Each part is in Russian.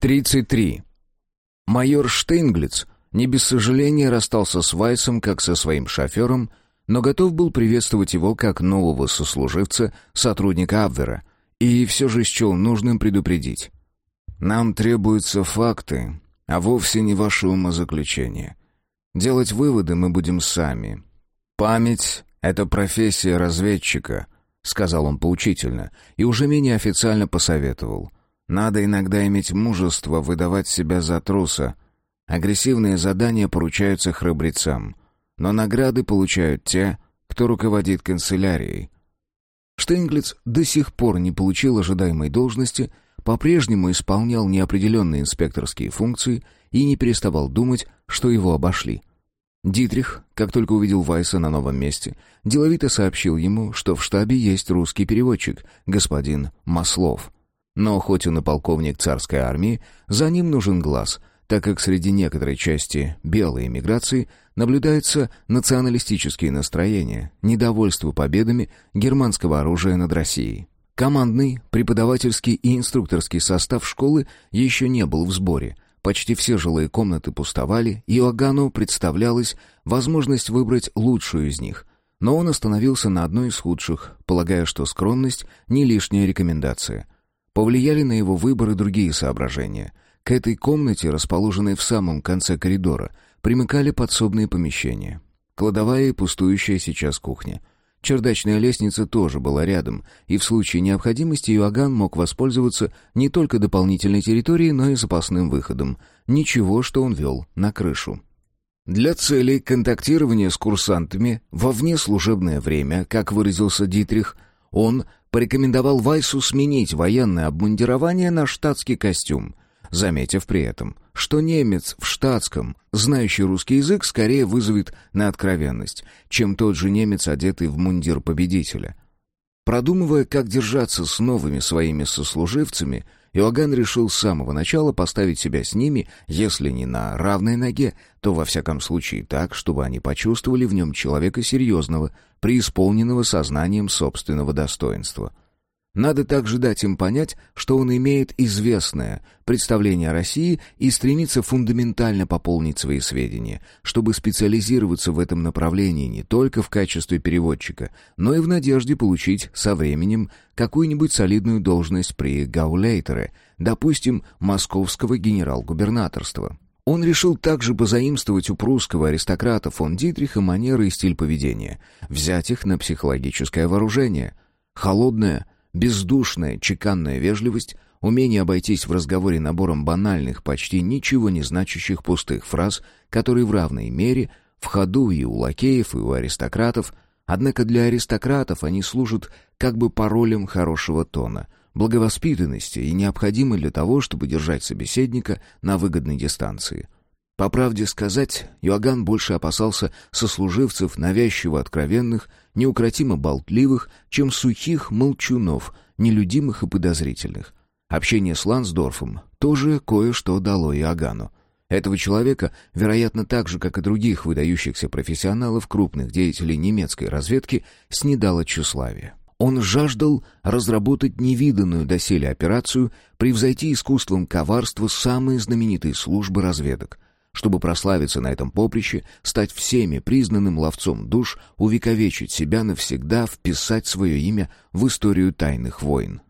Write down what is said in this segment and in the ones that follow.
33. Майор Штейнглиц не без сожаления расстался с Вайсом как со своим шофером, но готов был приветствовать его как нового сослуживца, сотрудника Абвера, и все же счел нужным предупредить. «Нам требуются факты, а вовсе не ваше умозаключение. Делать выводы мы будем сами. Память — это профессия разведчика», — сказал он поучительно, и уже менее официально посоветовал — надо иногда иметь мужество выдавать себя за труса. Агрессивные задания поручаются храбрецам, но награды получают те, кто руководит канцелярией. Штейнглиц до сих пор не получил ожидаемой должности, по-прежнему исполнял неопределенные инспекторские функции и не переставал думать, что его обошли. Дитрих, как только увидел Вайса на новом месте, деловито сообщил ему, что в штабе есть русский переводчик, господин Маслов — но хоть он и полковник царской армии, за ним нужен глаз, так как среди некоторой части белой эмиграции наблюдаются националистические настроения, недовольство победами германского оружия над Россией. Командный, преподавательский и инструкторский состав школы еще не был в сборе. Почти все жилые комнаты пустовали, и Огану представлялась возможность выбрать лучшую из них. Но он остановился на одной из худших, полагая, что скромность — не лишняя рекомендация — Повлияли на его выбор и другие соображения. К этой комнате, расположенной в самом конце коридора, примыкали подсобные помещения. Кладовая и пустующая сейчас кухня. Чердачная лестница тоже была рядом, и в случае необходимости Иоганн мог воспользоваться не только дополнительной территорией, но и запасным выходом. Ничего, что он вел на крышу. Для целей контактирования с курсантами во внеслужебное время, как выразился Дитрих, он порекомендовал Вайсу сменить военное обмундирование на штатский костюм, заметив при этом, что немец в штатском, знающий русский язык, скорее вызовет на откровенность, чем тот же немец, одетый в мундир победителя. Продумывая, как держаться с новыми своими сослуживцами, Иоганн решил с самого начала поставить себя с ними, если не на равной ноге, то во всяком случае так, чтобы они почувствовали в нем человека серьезного, преисполненного сознанием собственного достоинства. Надо также дать им понять, что он имеет известное представление о России и стремится фундаментально пополнить свои сведения, чтобы специализироваться в этом направлении не только в качестве переводчика, но и в надежде получить со временем какую-нибудь солидную должность при Гаулейтере, допустим, московского генерал-губернаторства. Он решил также позаимствовать у прусского аристократа фон Дитриха манеры и стиль поведения, взять их на психологическое вооружение. Холодное – Бездушная, чеканная вежливость, умение обойтись в разговоре набором банальных, почти ничего не значащих пустых фраз, которые в равной мере в ходу и у лакеев, и у аристократов, однако для аристократов они служат как бы паролем хорошего тона, благовоспитанности и необходимы для того, чтобы держать собеседника на выгодной дистанции – по правде сказать, Иоганн больше опасался сослуживцев навязчиво откровенных, неукротимо болтливых, чем сухих молчунов, нелюдимых и подозрительных. Общение с Лансдорфом тоже кое-что дало Иоганну. Этого человека, вероятно, так же, как и других выдающихся профессионалов, крупных деятелей немецкой разведки, снедало тщеславие. Он жаждал разработать невиданную доселе операцию, превзойти искусством коварства самые знаменитые службы разведок — чтобы прославиться на этом поприще, стать всеми признанным ловцом душ, увековечить себя навсегда, вписать свое имя в историю тайных войн.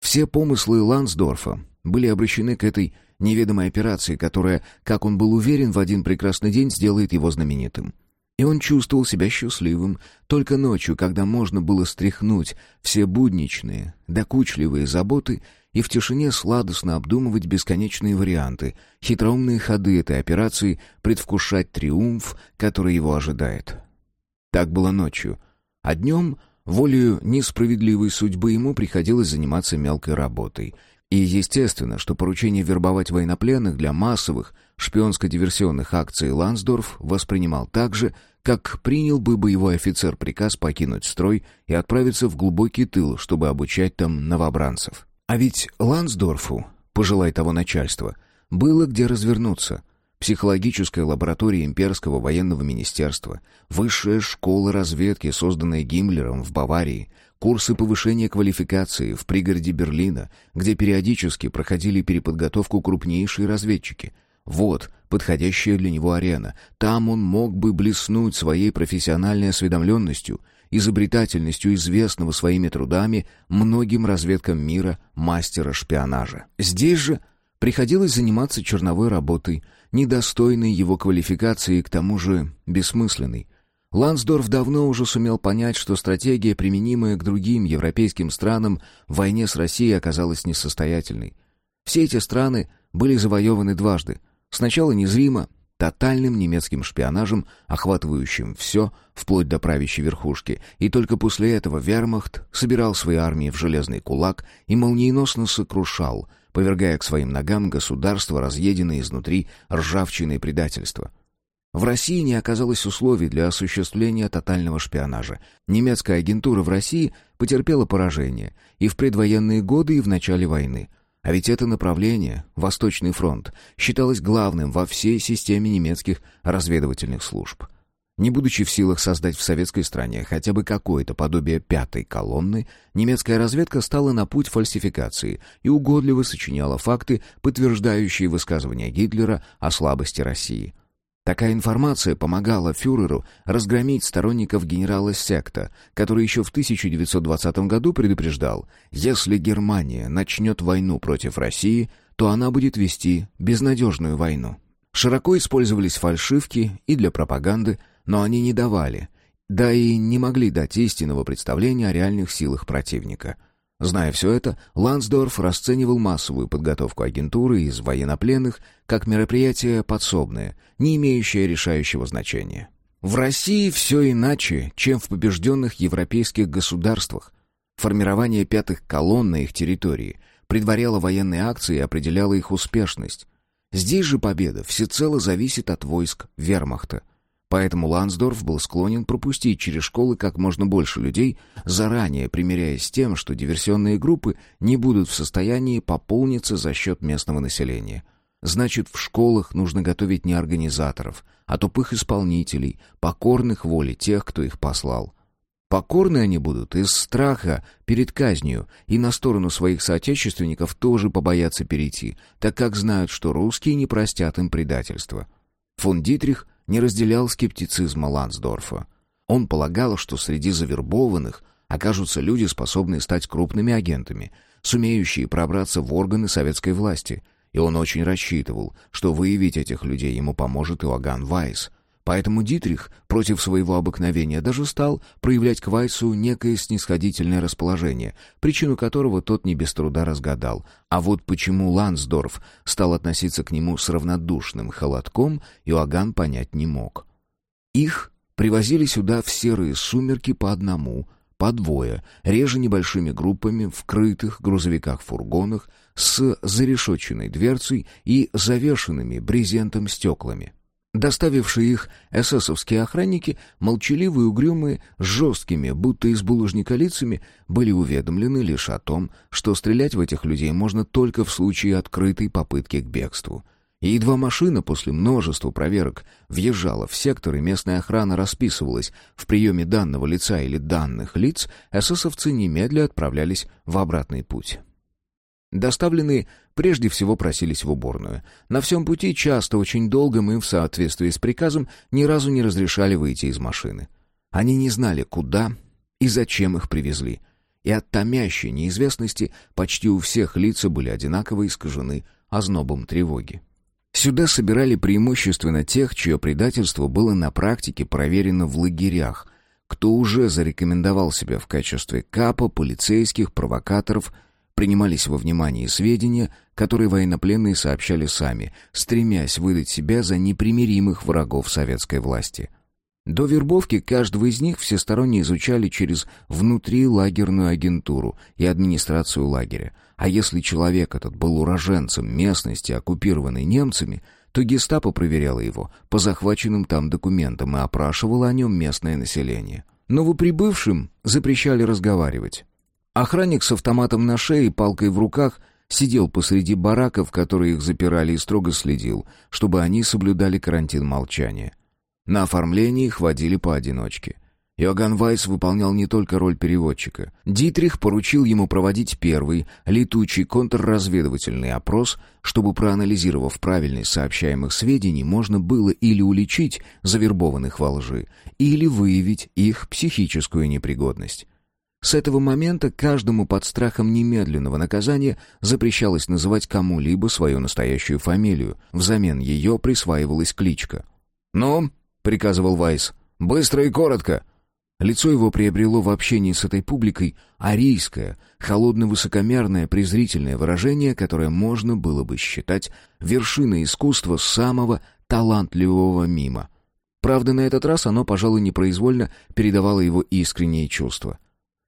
Все помыслы Лансдорфа были обращены к этой неведомой операции, которая, как он был уверен, в один прекрасный день сделает его знаменитым. И он чувствовал себя счастливым только ночью, когда можно было стряхнуть все будничные, докучливые заботы и в тишине сладостно обдумывать бесконечные варианты, хитроумные ходы этой операции, предвкушать триумф, который его ожидает. Так было ночью. А днем, волею несправедливой судьбы, ему приходилось заниматься мелкой работой. И естественно, что поручение вербовать военнопленных для массовых шпионско-диверсионных акций Лансдорф воспринимал так же, как принял бы боевой офицер приказ покинуть строй и отправиться в глубокий тыл, чтобы обучать там новобранцев. А ведь Лансдорфу, пожелай того начальства, было где развернуться. Психологическая лаборатория имперского военного министерства, высшая школа разведки, созданная Гиммлером в Баварии, курсы повышения квалификации в пригороде Берлина, где периодически проходили переподготовку крупнейшие разведчики. Вот подходящая для него арена. Там он мог бы блеснуть своей профессиональной осведомленностью, изобретательностью известного своими трудами многим разведкам мира мастера шпионажа. Здесь же приходилось заниматься черновой работой, недостойной его квалификации и к тому же бессмысленной. Лансдорф давно уже сумел понять, что стратегия, применимая к другим европейским странам в войне с Россией, оказалась несостоятельной. Все эти страны были завоеваны дважды. Сначала незримо, тотальным немецким шпионажем, охватывающим все, вплоть до правящей верхушки, и только после этого вермахт собирал свои армии в железный кулак и молниеносно сокрушал, повергая к своим ногам государства, разъеденные изнутри ржавчиной предательства — в России не оказалось условий для осуществления тотального шпионажа. Немецкая агентура в России потерпела поражение и в предвоенные годы, и в начале войны. А ведь это направление, Восточный фронт, считалось главным во всей системе немецких разведывательных служб. Не будучи в силах создать в советской стране хотя бы какое-то подобие пятой колонны, немецкая разведка стала на путь фальсификации и угодливо сочиняла факты, подтверждающие высказывания Гитлера о слабости России – Такая информация помогала фюреру разгромить сторонников генерала Секта, который еще в 1920 году предупреждал, если Германия начнет войну против России, то она будет вести безнадежную войну. Широко использовались фальшивки и для пропаганды, но они не давали, да и не могли дать истинного представления о реальных силах противника – Зная все это, Лансдорф расценивал массовую подготовку агентуры из военнопленных как мероприятие подсобное, не имеющее решающего значения. В России все иначе, чем в побежденных европейских государствах. Формирование пятых колонн на их территории предваряло военные акции и определяло их успешность. Здесь же победа всецело зависит от войск вермахта – Поэтому Лансдорф был склонен пропустить через школы как можно больше людей, заранее примиряясь с тем, что диверсионные группы не будут в состоянии пополниться за счет местного населения. Значит, в школах нужно готовить не организаторов, а тупых исполнителей, покорных воле тех, кто их послал. Покорны они будут из страха перед казнью, и на сторону своих соотечественников тоже побоятся перейти, так как знают, что русские не простят им предательства. Фон Дитрих не разделял скептицизма Лансдорфа. Он полагал, что среди завербованных окажутся люди, способные стать крупными агентами, сумеющие пробраться в органы советской власти, и он очень рассчитывал, что выявить этих людей ему поможет Иоганн Вайс — Поэтому Дитрих, против своего обыкновения, даже стал проявлять к Вайсу некое снисходительное расположение, причину которого тот не без труда разгадал. А вот почему Лансдорф стал относиться к нему с равнодушным холодком, Иоганн понять не мог. Их привозили сюда в серые сумерки по одному, по двое, реже небольшими группами в крытых грузовиках-фургонах с зарешоченной дверцей и завешенными брезентом стеклами. Доставившие их эсэсовские охранники, молчаливые, угрюмые, с жесткими, будто из булыжника лицами, были уведомлены лишь о том, что стрелять в этих людей можно только в случае открытой попытки к бегству. И едва машина после множества проверок въезжала в сектор, и местная охрана расписывалась в приеме данного лица или данных лиц, эсэсовцы немедля отправлялись в обратный путь. Доставленные прежде всего просились в уборную. На всем пути часто, очень долго мы, в соответствии с приказом, ни разу не разрешали выйти из машины. Они не знали, куда и зачем их привезли. И от томящей неизвестности почти у всех лица были одинаково искажены ознобом тревоги. Сюда собирали преимущественно тех, чье предательство было на практике проверено в лагерях, кто уже зарекомендовал себя в качестве капа, полицейских, провокаторов – принимались во внимание сведения, которые военнопленные сообщали сами, стремясь выдать себя за непримиримых врагов советской власти. До вербовки каждого из них всесторонне изучали через внутрилагерную агентуру и администрацию лагеря. А если человек этот был уроженцем местности, оккупированной немцами, то гестапо проверяло его по захваченным там документам и опрашивало о нем местное население. Новоприбывшим запрещали разговаривать. Охранник с автоматом на шее и палкой в руках сидел посреди бараков, которые их запирали, и строго следил, чтобы они соблюдали карантин молчания. На оформлении их водили поодиночке. Иоганн Вайс выполнял не только роль переводчика. Дитрих поручил ему проводить первый, летучий контрразведывательный опрос, чтобы, проанализировав правильность сообщаемых сведений, можно было или уличить завербованных во лжи, или выявить их психическую непригодность. С этого момента каждому под страхом немедленного наказания запрещалось называть кому-либо свою настоящую фамилию, взамен ее присваивалась кличка. «Ну», — приказывал Вайс, — «быстро и коротко». Лицо его приобрело в общении с этой публикой арийское, холодно-высокомерное, презрительное выражение, которое можно было бы считать вершиной искусства самого талантливого мима. Правда, на этот раз оно, пожалуй, непроизвольно передавало его искренние чувства.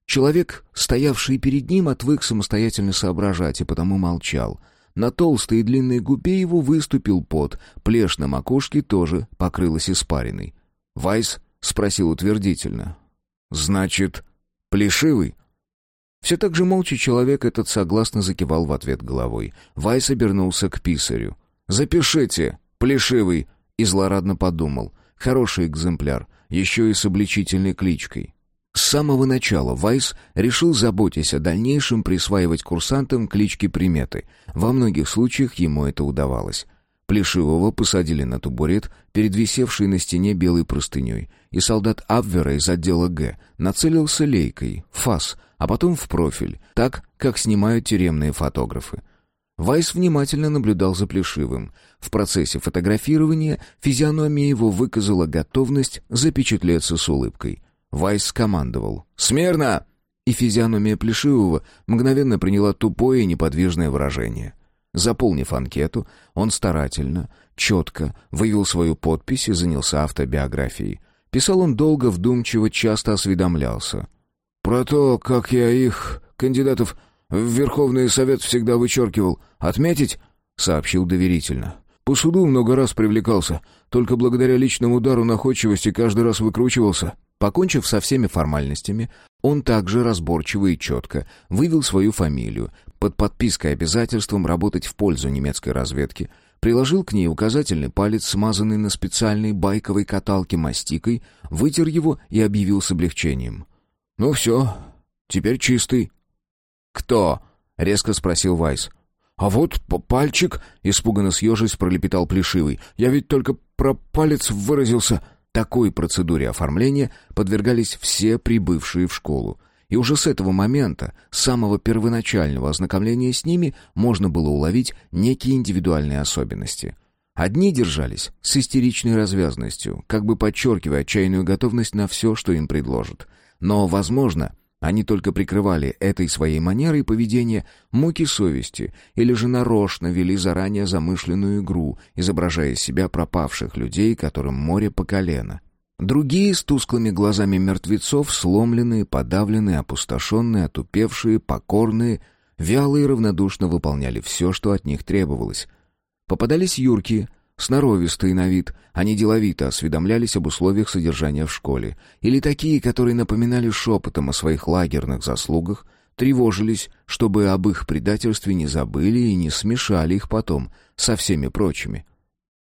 Человек, стоявший перед ним, отвык самостоятельно соображать и потому молчал. На толстой и длинной губе его выступил пот, плешь на макушке тоже покрылась испариной. Вайс спросил утвердительно. «Значит, плешивый?» Все так же молча человек этот согласно закивал в ответ головой. Вайс обернулся к писарю. «Запишите, плешивый!» И злорадно подумал. «Хороший экземпляр, еще и с обличительной кличкой. С самого начала Вайс решил, заботясь о дальнейшем, присваивать курсантам клички-приметы. Во многих случаях ему это удавалось. Плешивого посадили на табурет, перед висевшей на стене белой простыней, и солдат Абвера из отдела Г нацелился лейкой, фас, а потом в профиль, так, как снимают тюремные фотографы. Вайс внимательно наблюдал за Плешивым. В процессе фотографирования физиономия его выказала готовность запечатлеться с улыбкой. Вайс скомандовал «Смирно!» и физиономия Плешивого мгновенно приняла тупое и неподвижное выражение. Заполнив анкету, он старательно, четко вывел свою подпись и занялся автобиографией. Писал он долго, вдумчиво, часто осведомлялся. «Про то, как я их, кандидатов, в Верховный Совет всегда вычеркивал. Отметить?» — сообщил доверительно. «По суду много раз привлекался. Только благодаря личному удару находчивости каждый раз выкручивался». Покончив со всеми формальностями, он также разборчиво и четко вывел свою фамилию, под подпиской обязательством работать в пользу немецкой разведки, приложил к ней указательный палец, смазанный на специальной байковой каталке мастикой, вытер его и объявил с облегчением. «Ну все, теперь чистый». «Кто?» — резко спросил Вайс. «А вот пальчик», — испуганно съежись пролепетал Плешивый. «Я ведь только про палец выразился». Такой процедуре оформления подвергались все прибывшие в школу. И уже с этого момента, с самого первоначального ознакомления с ними, можно было уловить некие индивидуальные особенности. Одни держались с истеричной развязностью, как бы подчеркивая отчаянную готовность на все, что им предложат. Но, возможно, они только прикрывали этой своей манерой поведения муки совести или же нарочно вели заранее замышленную игру, изображая из себя пропавших людей, которым море по колено. Другие с тусклыми глазами мертвецов, сломленные, подавленные, опустошенные, отупевшие, покорные, вялые и равнодушно выполняли все, что от них требовалось. Попадались юрки, Сноровистые на вид, они деловито осведомлялись об условиях содержания в школе. Или такие, которые напоминали шепотом о своих лагерных заслугах, тревожились, чтобы об их предательстве не забыли и не смешали их потом со всеми прочими.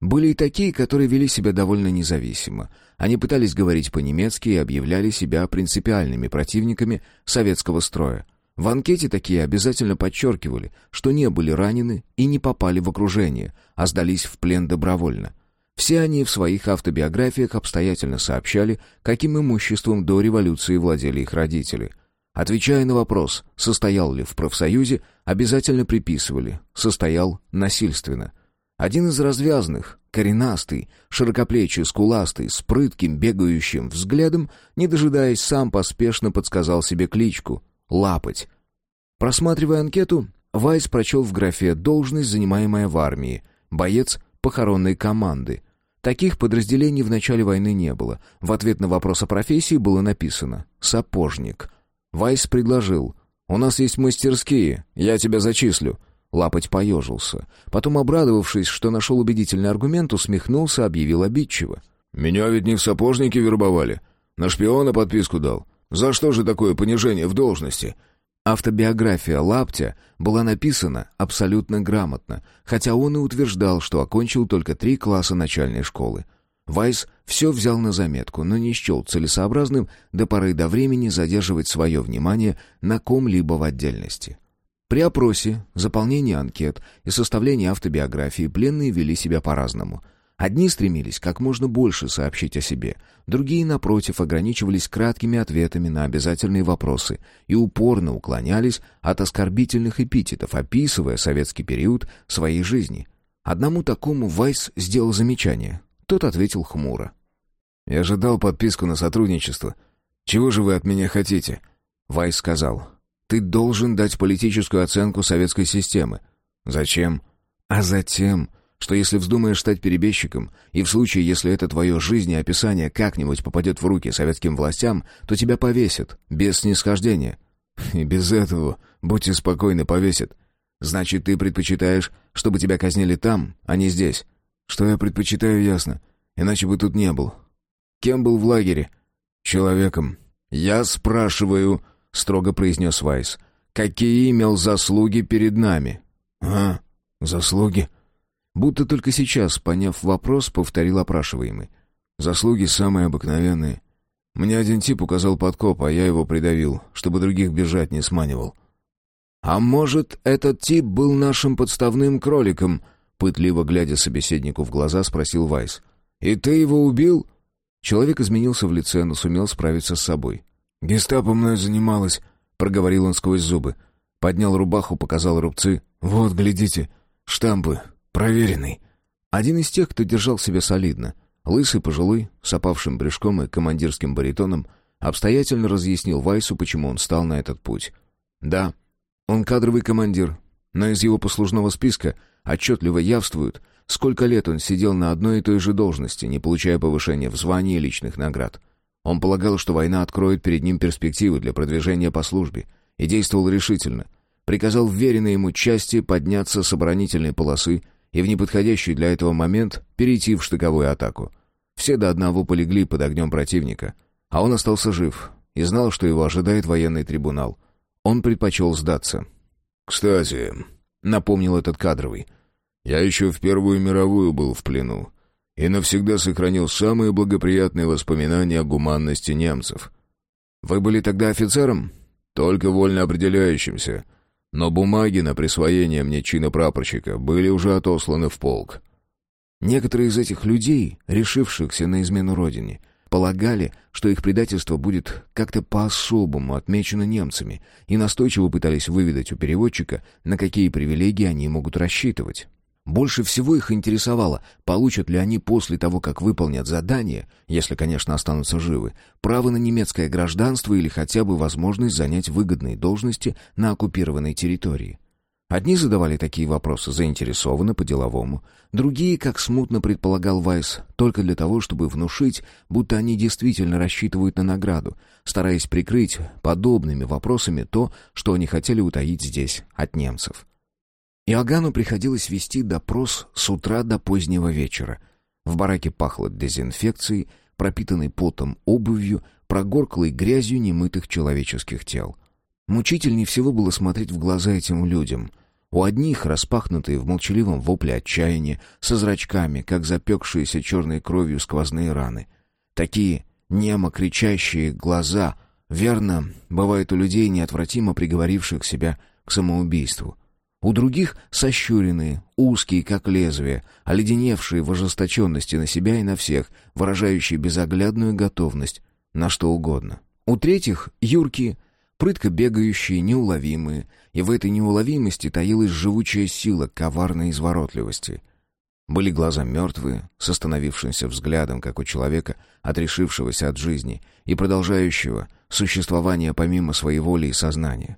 Были и такие, которые вели себя довольно независимо. Они пытались говорить по-немецки и объявляли себя принципиальными противниками советского строя. В анкете такие обязательно подчеркивали, что не были ранены и не попали в окружение, а сдались в плен добровольно. Все они в своих автобиографиях обстоятельно сообщали, каким имуществом до революции владели их родители. Отвечая на вопрос, состоял ли в профсоюзе, обязательно приписывали «состоял насильственно». Один из развязных, коренастый, широкоплечий, скуластый, с прытким, бегающим взглядом, не дожидаясь, сам поспешно подсказал себе кличку лапать. Просматривая анкету, Вайс прочел в графе «Должность, занимаемая в армии», «Боец похоронной команды». Таких подразделений в начале войны не было. В ответ на вопрос о профессии было написано «Сапожник». Вайс предложил «У нас есть мастерские, я тебя зачислю». Лапоть поежился. Потом, обрадовавшись, что нашел убедительный аргумент, усмехнулся, объявил обидчиво. «Меня ведь не в сапожники вербовали. На шпиона подписку дал. За что же такое понижение в должности? Автобиография Лаптя была написана абсолютно грамотно, хотя он и утверждал, что окончил только три класса начальной школы. Вайс все взял на заметку, но не счел целесообразным до поры до времени задерживать свое внимание на ком-либо в отдельности. При опросе, заполнении анкет и составлении автобиографии пленные вели себя по-разному. Одни стремились как можно больше сообщить о себе, другие, напротив, ограничивались краткими ответами на обязательные вопросы и упорно уклонялись от оскорбительных эпитетов, описывая советский период своей жизни. Одному такому Вайс сделал замечание. Тот ответил хмуро. «Я ожидал подписку на сотрудничество. Чего же вы от меня хотите?» Вайс сказал. «Ты должен дать политическую оценку советской системы». «Зачем?» «А затем...» что если вздумаешь стать перебежчиком, и в случае, если это твое жизнеописание как-нибудь попадет в руки советским властям, то тебя повесят, без снисхождения. И без этого, будьте спокойны, повесят. Значит, ты предпочитаешь, чтобы тебя казнили там, а не здесь? Что я предпочитаю, ясно. Иначе бы тут не был. Кем был в лагере? Человеком. Я спрашиваю, строго произнес Вайс. Какие имел заслуги перед нами? А, заслуги? Будто только сейчас, поняв вопрос, повторил опрашиваемый. «Заслуги самые обыкновенные. Мне один тип указал подкоп, а я его придавил, чтобы других бежать не сманивал». «А может, этот тип был нашим подставным кроликом?» Пытливо глядя собеседнику в глаза, спросил Вайс. «И ты его убил?» Человек изменился в лице, но сумел справиться с собой. «Гестапо мной занималась», — проговорил он сквозь зубы. Поднял рубаху, показал рубцы. «Вот, глядите, штампы, Проверенный. Один из тех, кто держал себя солидно, лысый, пожилой, с опавшим брюшком и командирским баритоном, обстоятельно разъяснил Вайсу, почему он стал на этот путь. Да, он кадровый командир, но из его послужного списка отчетливо явствует, сколько лет он сидел на одной и той же должности, не получая повышения в звании и личных наград. Он полагал, что война откроет перед ним перспективы для продвижения по службе, и действовал решительно. Приказал вверенной ему части подняться с оборонительной полосы и в неподходящий для этого момент перейти в штыковую атаку. Все до одного полегли под огнем противника, а он остался жив и знал, что его ожидает военный трибунал. Он предпочел сдаться. «Кстати», — напомнил этот кадровый, — «я еще в Первую мировую был в плену и навсегда сохранил самые благоприятные воспоминания о гуманности немцев». «Вы были тогда офицером?» «Только вольно определяющимся. Но бумаги на присвоение мне чина прапорщика были уже отосланы в полк. Некоторые из этих людей, решившихся на измену родине, полагали, что их предательство будет как-то по-особому отмечено немцами, и настойчиво пытались выведать у переводчика, на какие привилегии они могут рассчитывать. Больше всего их интересовало, получат ли они после того, как выполнят задание, если, конечно, останутся живы, право на немецкое гражданство или хотя бы возможность занять выгодные должности на оккупированной территории. Одни задавали такие вопросы заинтересованно, по-деловому, другие, как смутно предполагал Вайс, только для того, чтобы внушить, будто они действительно рассчитывают на награду, стараясь прикрыть подобными вопросами то, что они хотели утаить здесь от немцев. Иоганну приходилось вести допрос с утра до позднего вечера. В бараке пахло дезинфекцией, пропитанной потом обувью, прогорклой грязью немытых человеческих тел. Мучительней всего было смотреть в глаза этим людям. У одних распахнутые в молчаливом вопле отчаяния, со зрачками, как запекшиеся черной кровью сквозные раны. Такие немо кричащие глаза, верно, бывают у людей, неотвратимо приговоривших себя к самоубийству. У других сощуренные, узкие, как лезвие, оледеневшие в ожесточенности на себя и на всех, выражающие безоглядную готовность на что угодно. У третьих — юркие, прытко бегающие, неуловимые, и в этой неуловимости таилась живучая сила коварной изворотливости. Были глаза мертвые, с остановившимся взглядом, как у человека, отрешившегося от жизни и продолжающего существование помимо своей воли и сознания.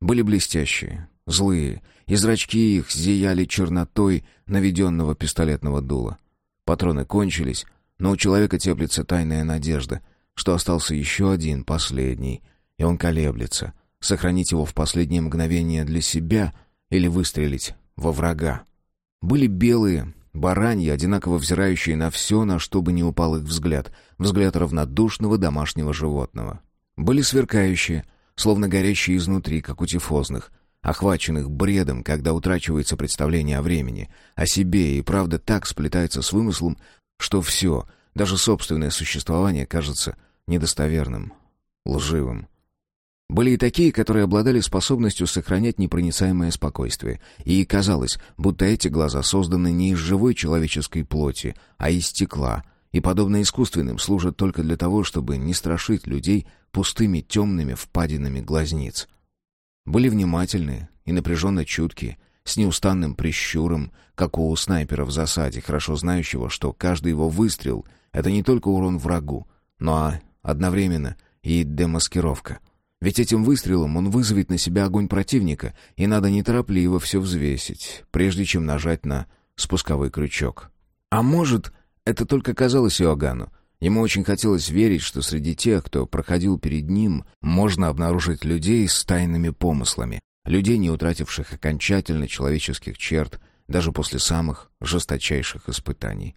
Были блестящие, злые, и зрачки их зияли чернотой наведенного пистолетного дула. Патроны кончились, но у человека теплится тайная надежда, что остался еще один, последний, и он колеблется, сохранить его в последнее мгновение для себя или выстрелить во врага. Были белые, бараньи, одинаково взирающие на все, на что бы ни упал их взгляд, взгляд равнодушного домашнего животного. Были сверкающие, словно горящие изнутри, как у тифозных, охваченных бредом, когда утрачивается представление о времени, о себе, и правда так сплетается с вымыслом, что все, Даже собственное существование кажется недостоверным, лживым. Были и такие, которые обладали способностью сохранять непроницаемое спокойствие, и казалось, будто эти глаза созданы не из живой человеческой плоти, а из стекла, и, подобно искусственным, служат только для того, чтобы не страшить людей пустыми темными впадинами глазниц. Были внимательные и напряженно чуткие, с неустанным прищуром, как у снайпера в засаде, хорошо знающего, что каждый его выстрел — это не только урон врагу, но одновременно и демаскировка — ведь этим выстрелом он вызовет на себя огонь противника, и надо неторопливо все взвесить, прежде чем нажать на спусковой крючок. А может, это только казалось Иоганну. Ему очень хотелось верить, что среди тех, кто проходил перед ним, можно обнаружить людей с тайными помыслами, людей, не утративших окончательно человеческих черт, даже после самых жесточайших испытаний.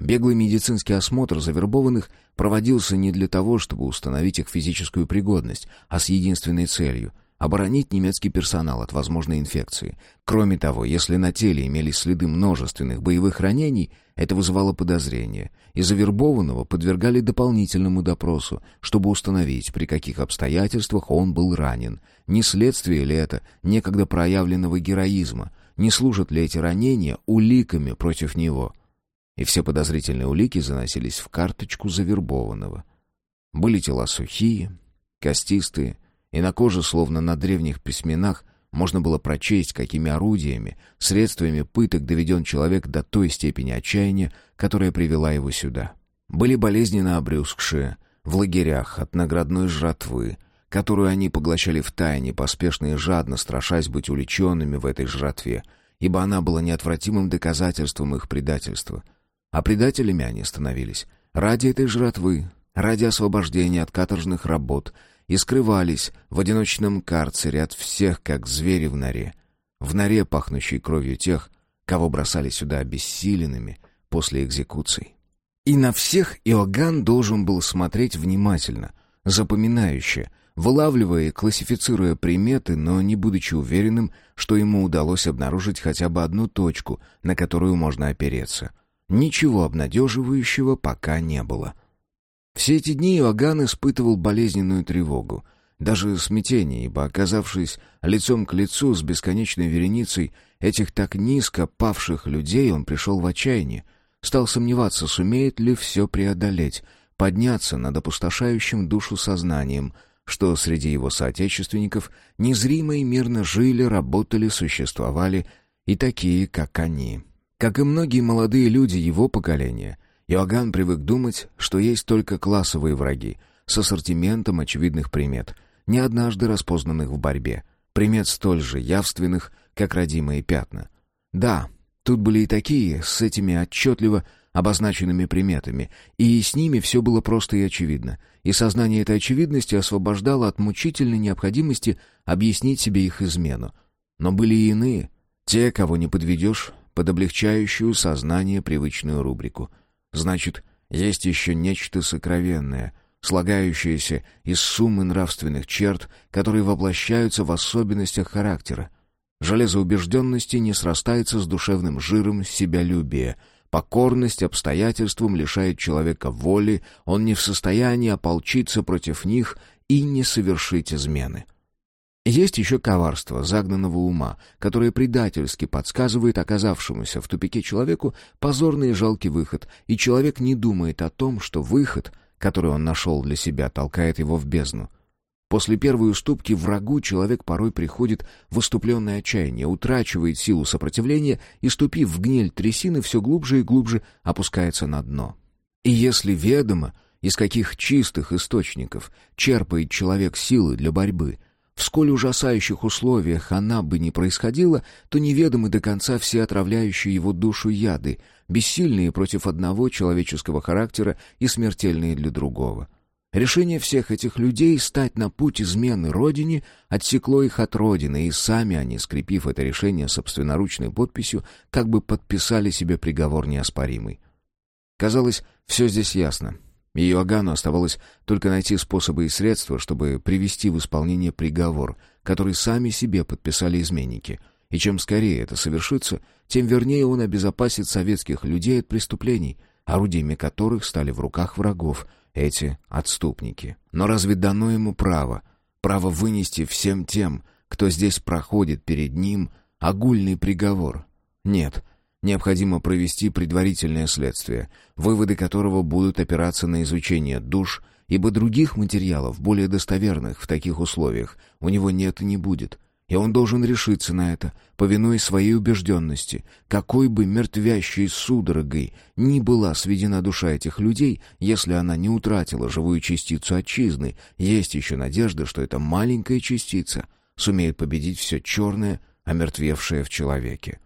Беглый медицинский осмотр завербованных проводился не для того, чтобы установить их физическую пригодность, а с единственной целью — оборонить немецкий персонал от возможной инфекции. Кроме того, если на теле имелись следы множественных боевых ранений, это вызывало подозрения, и завербованного подвергали дополнительному допросу, чтобы установить, при каких обстоятельствах он был ранен, не следствие ли это некогда проявленного героизма, не служат ли эти ранения уликами против него — и все подозрительные улики заносились в карточку завербованного. Были тела сухие, костистые, и на коже, словно на древних письменах, можно было прочесть, какими орудиями, средствами пыток доведен человек до той степени отчаяния, которая привела его сюда. Были болезненно обрюзгшие, в лагерях от наградной жратвы, которую они поглощали в тайне, поспешно и жадно страшась быть уличенными в этой жратве, ибо она была неотвратимым доказательством их предательства — а предателями они становились ради этой жратвы, ради освобождения от каторжных работ и скрывались в одиночном карцере от всех, как звери в норе. В норе, пахнущей кровью тех, кого бросали сюда обессиленными после экзекуций. И на всех Иоганн должен был смотреть внимательно, запоминающе, вылавливая и классифицируя приметы, но не будучи уверенным, что ему удалось обнаружить хотя бы одну точку, на которую можно опереться — Ничего обнадеживающего пока не было. Все эти дни Иоганн испытывал болезненную тревогу, даже смятение, ибо, оказавшись лицом к лицу с бесконечной вереницей этих так низко павших людей, он пришел в отчаяние, стал сомневаться, сумеет ли все преодолеть, подняться над опустошающим душу сознанием, что среди его соотечественников незримо и мирно жили, работали, существовали и такие, как они. Как и многие молодые люди его поколения, Иоганн привык думать, что есть только классовые враги, с ассортиментом очевидных примет, не однажды распознанных в борьбе, примет столь же явственных, как родимые пятна. Да, тут были и такие, с этими отчетливо обозначенными приметами, и с ними все было просто и очевидно, и сознание этой очевидности освобождало от мучительной необходимости объяснить себе их измену. Но были и иные, те, кого не подведешь, под облегчающую сознание привычную рубрику. Значит, есть еще нечто сокровенное, слагающееся из суммы нравственных черт, которые воплощаются в особенностях характера. Железо убежденности не срастается с душевным жиром себялюбия. Покорность обстоятельствам лишает человека воли, он не в состоянии ополчиться против них и не совершить измены. Есть еще коварство загнанного ума, которое предательски подсказывает оказавшемуся в тупике человеку позорный и жалкий выход, и человек не думает о том, что выход, который он нашел для себя, толкает его в бездну. После первой уступки врагу человек порой приходит в выступленное отчаяние, утрачивает силу сопротивления и, ступив в гниль трясины, все глубже и глубже опускается на дно. И если ведомо, из каких чистых источников черпает человек силы для борьбы — в сколь ужасающих условиях она бы не происходила, то неведомы до конца все отравляющие его душу яды, бессильные против одного человеческого характера и смертельные для другого. Решение всех этих людей стать на путь измены Родине отсекло их от Родины, и сами они, скрепив это решение собственноручной подписью, как бы подписали себе приговор неоспоримый. Казалось, все здесь ясно. И Иоганну оставалось только найти способы и средства, чтобы привести в исполнение приговор, который сами себе подписали изменники. И чем скорее это совершится, тем вернее он обезопасит советских людей от преступлений, орудиями которых стали в руках врагов эти отступники. Но разве дано ему право, право вынести всем тем, кто здесь проходит перед ним, огульный приговор? Нет, необходимо провести предварительное следствие, выводы которого будут опираться на изучение душ, ибо других материалов, более достоверных в таких условиях, у него нет и не будет. И он должен решиться на это, повинуясь своей убежденности, какой бы мертвящей судорогой ни была сведена душа этих людей, если она не утратила живую частицу отчизны, есть еще надежда, что эта маленькая частица сумеет победить все черное, омертвевшее в человеке.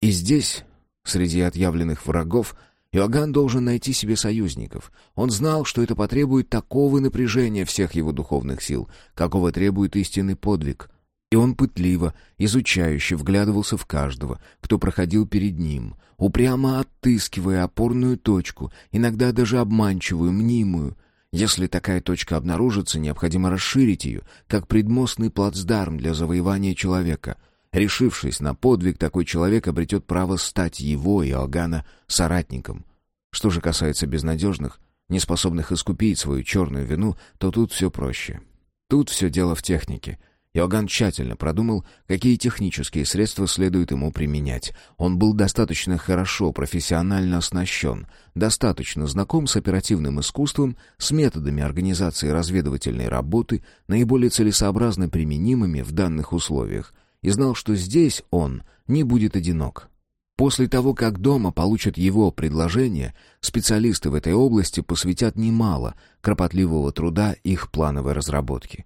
И здесь Среди отъявленных врагов Иоганн должен найти себе союзников. Он знал, что это потребует такого напряжения всех его духовных сил, какого требует истинный подвиг. И он пытливо, изучающе вглядывался в каждого, кто проходил перед ним, упрямо отыскивая опорную точку, иногда даже обманчивую, мнимую. Если такая точка обнаружится, необходимо расширить ее, как предмостный плацдарм для завоевания человека — Решившись на подвиг, такой человек обретет право стать его, Иоганна, соратником. Что же касается безнадежных, неспособных искупить свою черную вину, то тут все проще. Тут все дело в технике. Иоганн тщательно продумал, какие технические средства следует ему применять. Он был достаточно хорошо профессионально оснащен, достаточно знаком с оперативным искусством, с методами организации разведывательной работы, наиболее целесообразно применимыми в данных условиях — и знал, что здесь он не будет одинок. После того, как дома получат его предложение, специалисты в этой области посвятят немало кропотливого труда их плановой разработки.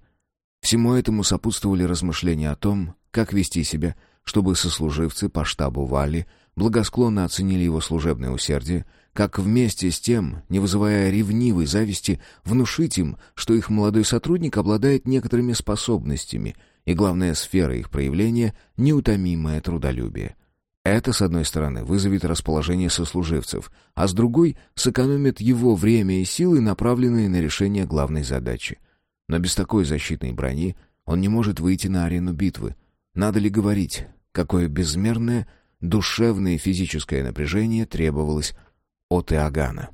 Всему этому сопутствовали размышления о том, как вести себя, чтобы сослуживцы по штабу Вали благосклонно оценили его служебное усердие, как вместе с тем, не вызывая ревнивой зависти, внушить им, что их молодой сотрудник обладает некоторыми способностями, и главная сфера их проявления — неутомимое трудолюбие. Это, с одной стороны, вызовет расположение сослуживцев, а с другой — сэкономит его время и силы, направленные на решение главной задачи. Но без такой защитной брони он не может выйти на арену битвы. Надо ли говорить, какое безмерное душевное и физическое напряжение требовалось от Иоганна?